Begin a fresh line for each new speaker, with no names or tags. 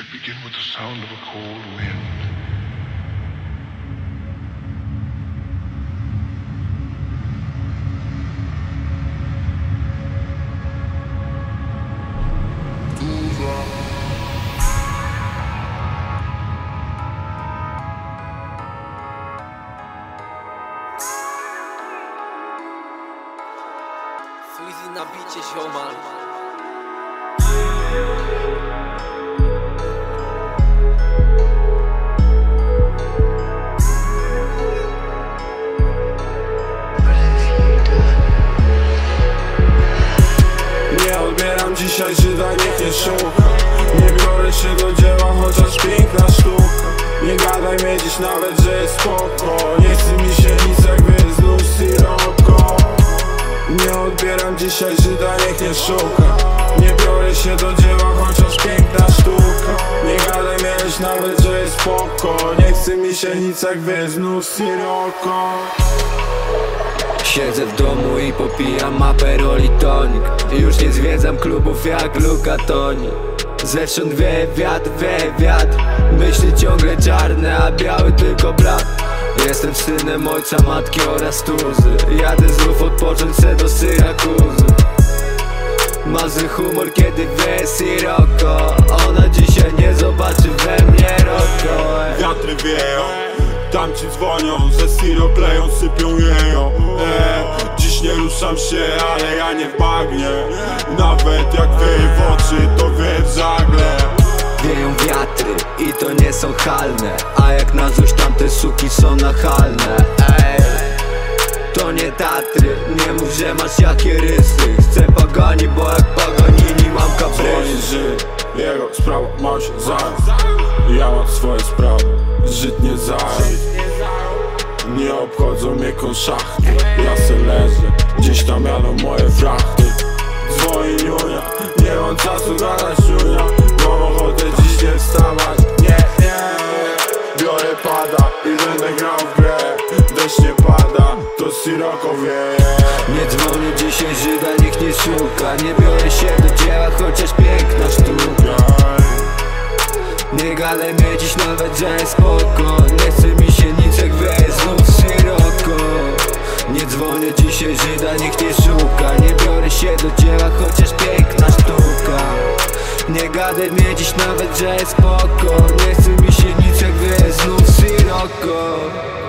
should begin with the sound of a cold wind.
Na bicie
dzisiaj Żyda, niech nie szuka. Nie biorę się do dzieła, chociaż piękna sztuka. Nie gadaj mnie dziś nawet, że jest spoko. Nie chce mi się nic jak wiesz, znów Sirocco Nie odbieram dzisiaj Żyda, niech nie szuka. Nie biorę się do dzieła, chociaż piękna sztuka. Nie gadaj mnie dziś nawet, że jest spoko. Nie chce mi się nic jak wiesz, znów Sirocco
Siedzę w domu i popijam aperol i tonik Już nie zwiedzam klubów jak Luka Toni. Zewsząd wieje wiatr, wieje wiatr Myśli ciągle czarne, a biały tylko blat. Jestem synem ojca, matki oraz tuzy. Jadę znów odpocząć se do Syrakuzy. Mazy humor kiedy wie Sirocco. Ona dzisiaj nie zobaczy we mnie ej.
Wiatry wieją, tam ci dzwonią Ze Siro kleją, sypią jeją. E, Dziś nie ruszam się, ale ja nie w bagnie Nawet jak wieje w oczy, to wie w żagle.
Wieją wiatry i to nie są halne. A jak na złość tamte suki są nachalne. Ej To nie Tatry, nie mów, że masz jakie rysy. Chcę pagani, bo jak
żyć nie zająć Nie obchodzą mnie konszachty. Ja se leżę, gdzieś tam jadą moje frachty Dzwoni niunia, nie mam czasu gadać niunia Mam ochotę dziś nie wstawać, nie, nie. Biorę pada i będę grał w grę. Deszcz nie pada, to Sirocco wieje
Nie dzwonię dzisiaj Żyda, niech nie szuka Nie biorę się do dzieła, chociaż piękna sztuka Nie gadaj mnie dziś nawet, że jest spoko. Nie chce mi się nic jak wiesz, znów Sirocco Nie dzwonię dzisiaj Żyda, niech nie szuka. Nie biorę się do dzieła, chociaż piękna sztuka. Nie gadaj mnie dziś nawet, że jest spoko. Nie chce mi się nic jak wiesz, znów Sirocco